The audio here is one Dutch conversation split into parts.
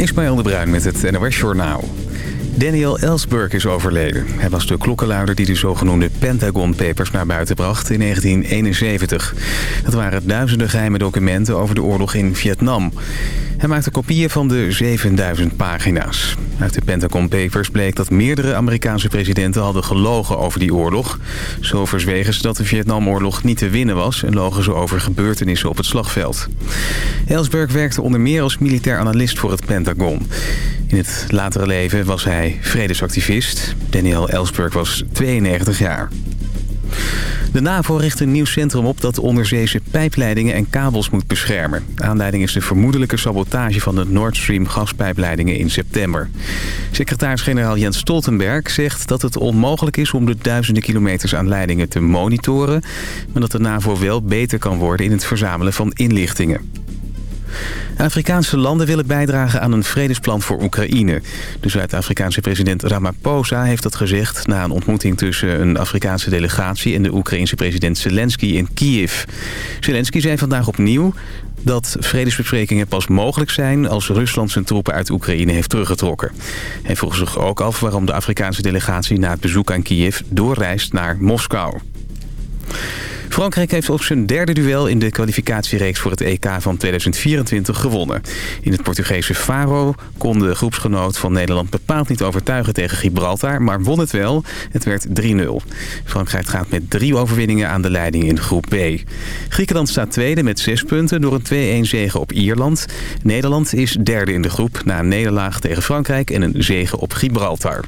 Ismaël de Bruin met het NOS Journaal. Daniel Ellsberg is overleden. Hij was de klokkenluider die de zogenoemde Pentagon Papers naar buiten bracht in 1971. Dat waren duizenden geheime documenten over de oorlog in Vietnam. Hij maakte kopieën van de 7000 pagina's. Uit de Pentagon Papers bleek dat meerdere Amerikaanse presidenten hadden gelogen over die oorlog. Zo verzwegen ze dat de Vietnamoorlog niet te winnen was... en logen ze over gebeurtenissen op het slagveld. Ellsberg werkte onder meer als militair analist voor het Pentagon. In het latere leven was hij vredesactivist. Daniel Ellsberg was 92 jaar. De NAVO richt een nieuw centrum op dat onderzeese pijpleidingen en kabels moet beschermen. Aanleiding is de vermoedelijke sabotage van de Nord Stream gaspijpleidingen in september. Secretaris-generaal Jens Stoltenberg zegt dat het onmogelijk is om de duizenden kilometers aan leidingen te monitoren... maar dat de NAVO wel beter kan worden in het verzamelen van inlichtingen. Afrikaanse landen willen bijdragen aan een vredesplan voor Oekraïne. De Zuid-Afrikaanse president Ramaphosa heeft dat gezegd... na een ontmoeting tussen een Afrikaanse delegatie... en de Oekraïense president Zelensky in Kiev. Zelensky zei vandaag opnieuw dat vredesbesprekingen pas mogelijk zijn... als Rusland zijn troepen uit Oekraïne heeft teruggetrokken. Hij vroeg zich ook af waarom de Afrikaanse delegatie... na het bezoek aan Kiev doorreist naar Moskou. Frankrijk heeft op zijn derde duel in de kwalificatiereeks voor het EK van 2024 gewonnen. In het Portugese Faro kon de groepsgenoot van Nederland bepaald niet overtuigen tegen Gibraltar, maar won het wel. Het werd 3-0. Frankrijk gaat met drie overwinningen aan de leiding in groep B. Griekenland staat tweede met zes punten door een 2-1 zege op Ierland. Nederland is derde in de groep na een nederlaag tegen Frankrijk en een zege op Gibraltar.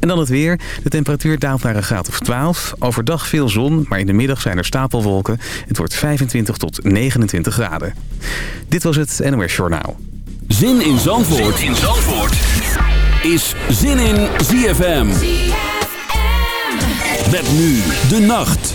En dan het weer. De temperatuur daalt naar een graad of 12. Overdag veel zon, maar in de middag zijn er stapelwolken. Het wordt 25 tot 29 graden. Dit was het NOS Journaal. Zin in Zandvoort, zin in Zandvoort. is Zin in ZFM. ZFM. Met nu de nacht.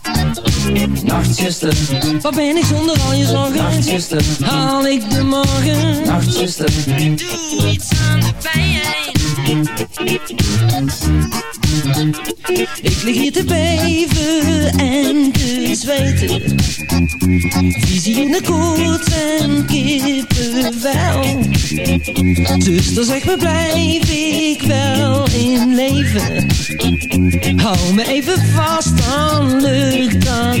Nachtzuster, Waar ben ik zonder al je zorgen? Nachtzuster, haal ik de morgen? Nachtzuster, doe iets aan de pijn. Ik lig hier te beven en te zweten. Visie in de koets en kippenvel. Zuster, zeg me, blijf ik wel in leven? Hou me even vast, dan lukt dat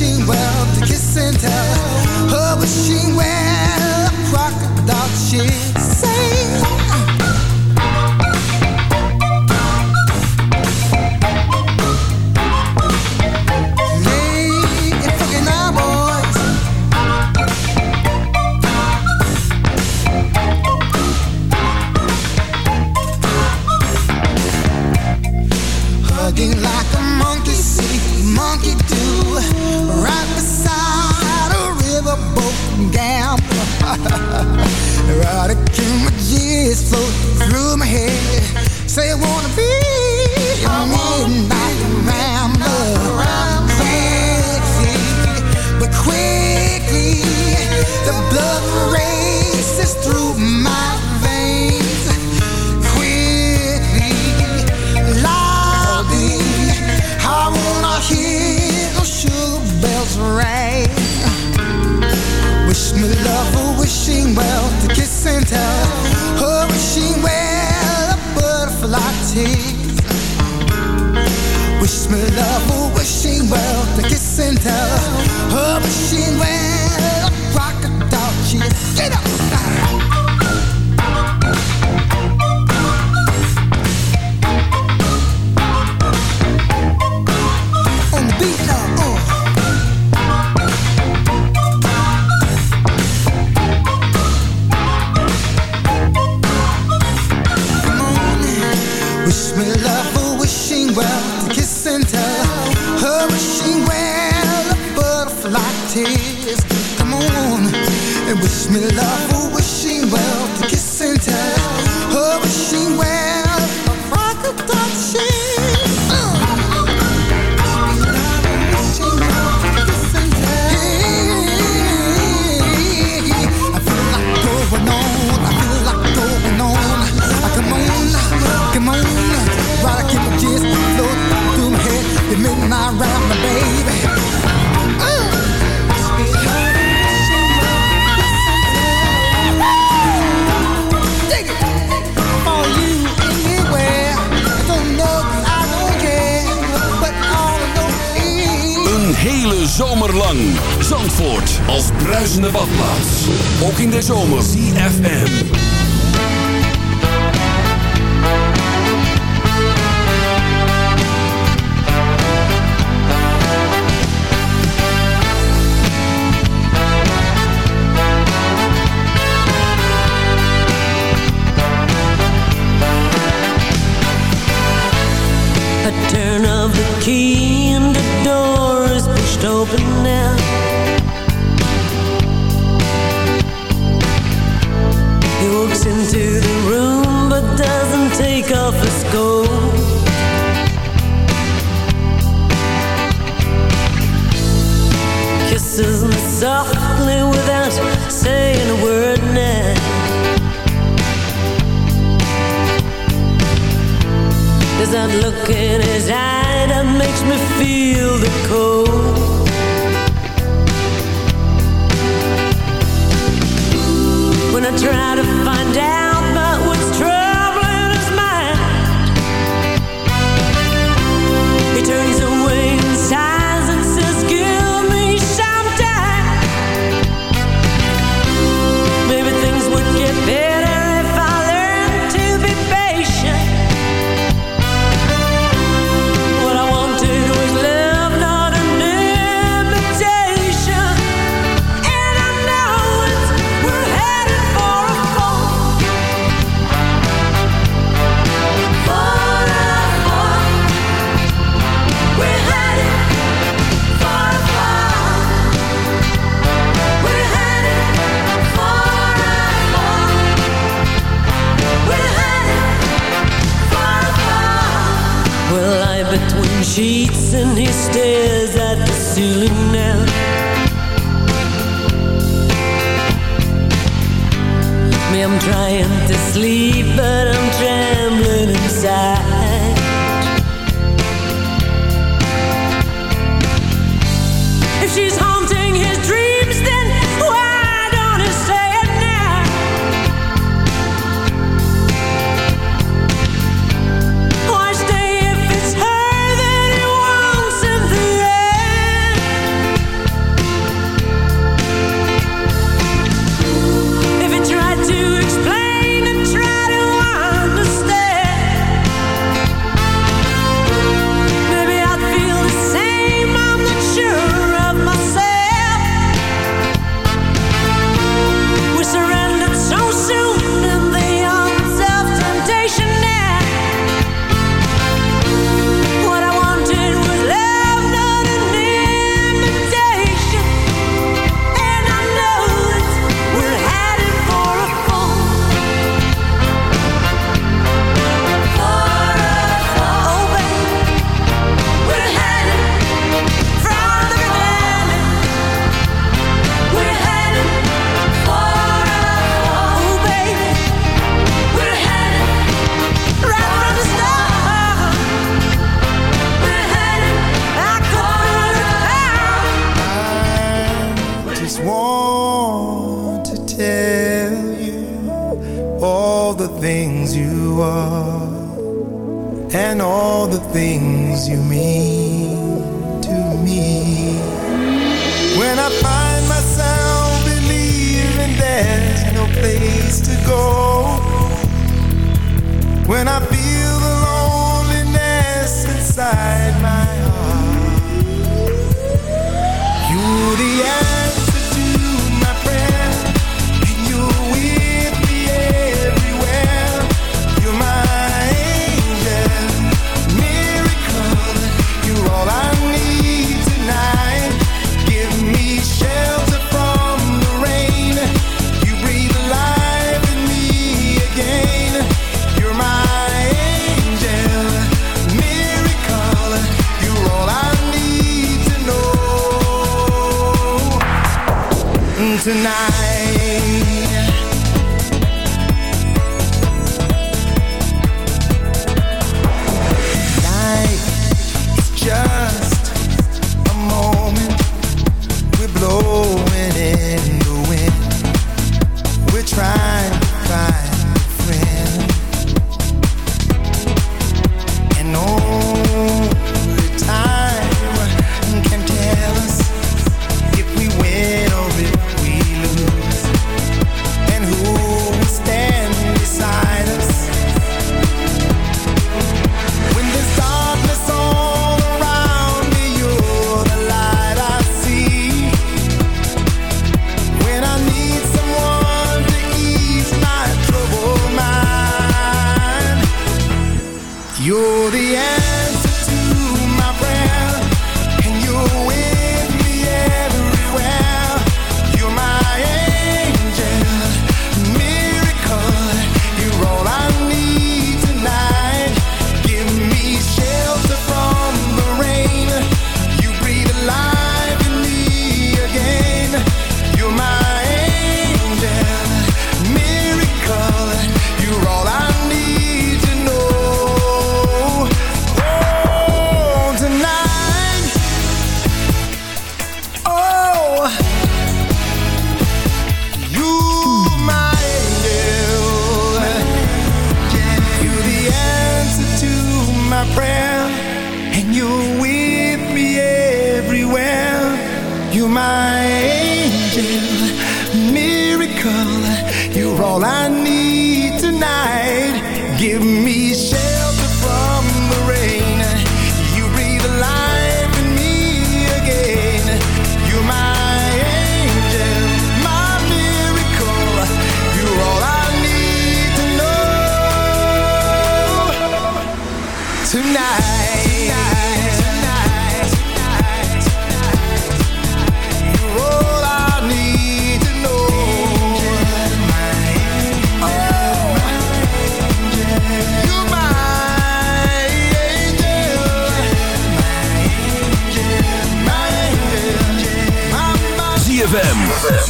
she well to kiss and tell. Was she well a crocodile? She sang. Uh-uh.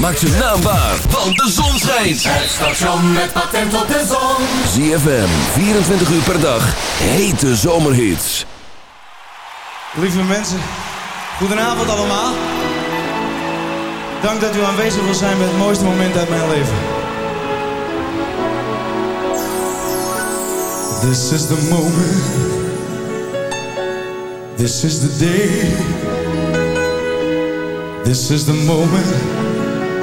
Maak zijn naam waar, want de zon schijnt. Het station met patent op de zon. ZFM, 24 uur per dag. Hete zomerhits. Lieve mensen, goedenavond allemaal. Dank dat u aanwezig wil zijn bij het mooiste moment uit mijn leven. This is the moment. This is the day. This is the moment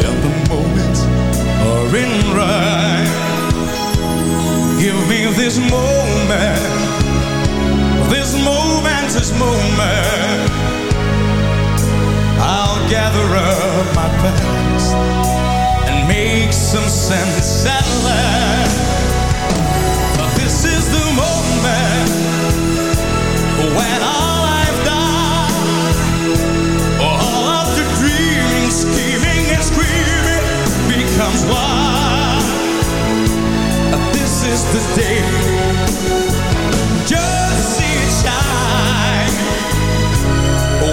the moment are. Give me this moment, this momentous moment. I'll gather up my past and make some sense at last. This is the moment when all is the day. Just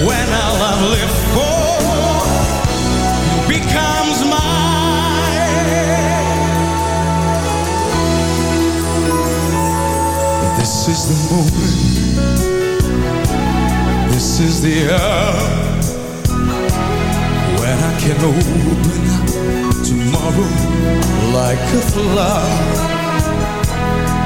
when I've for becomes mine. This is the moment. This is the hour when I can open tomorrow like a flower.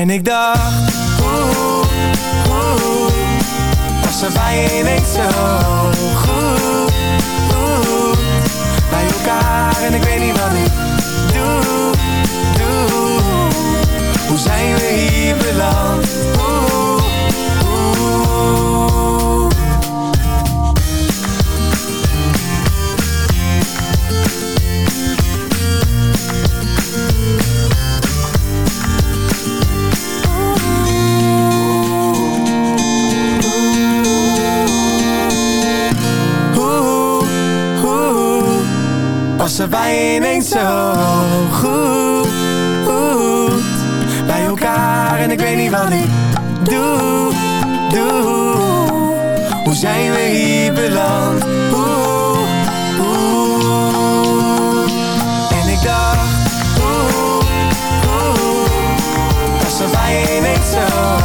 En ik dacht, als hoe, was er zo goed, bij elkaar en ik weet niet wat ik doe, doe. Hoe zijn we hier beland? passen wij ineens zo goed bij elkaar en ik weet niet wat ik doe, doe. Hoe zijn we hier beland? Hoe? Hoe? En ik dacht, hoe? oeh, passen wij ineens zo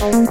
Thank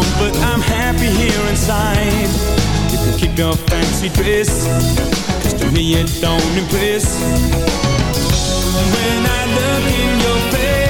out, but I'm happy here inside. You can keep your fancy dress, cause to me it don't impress. When I look in your face.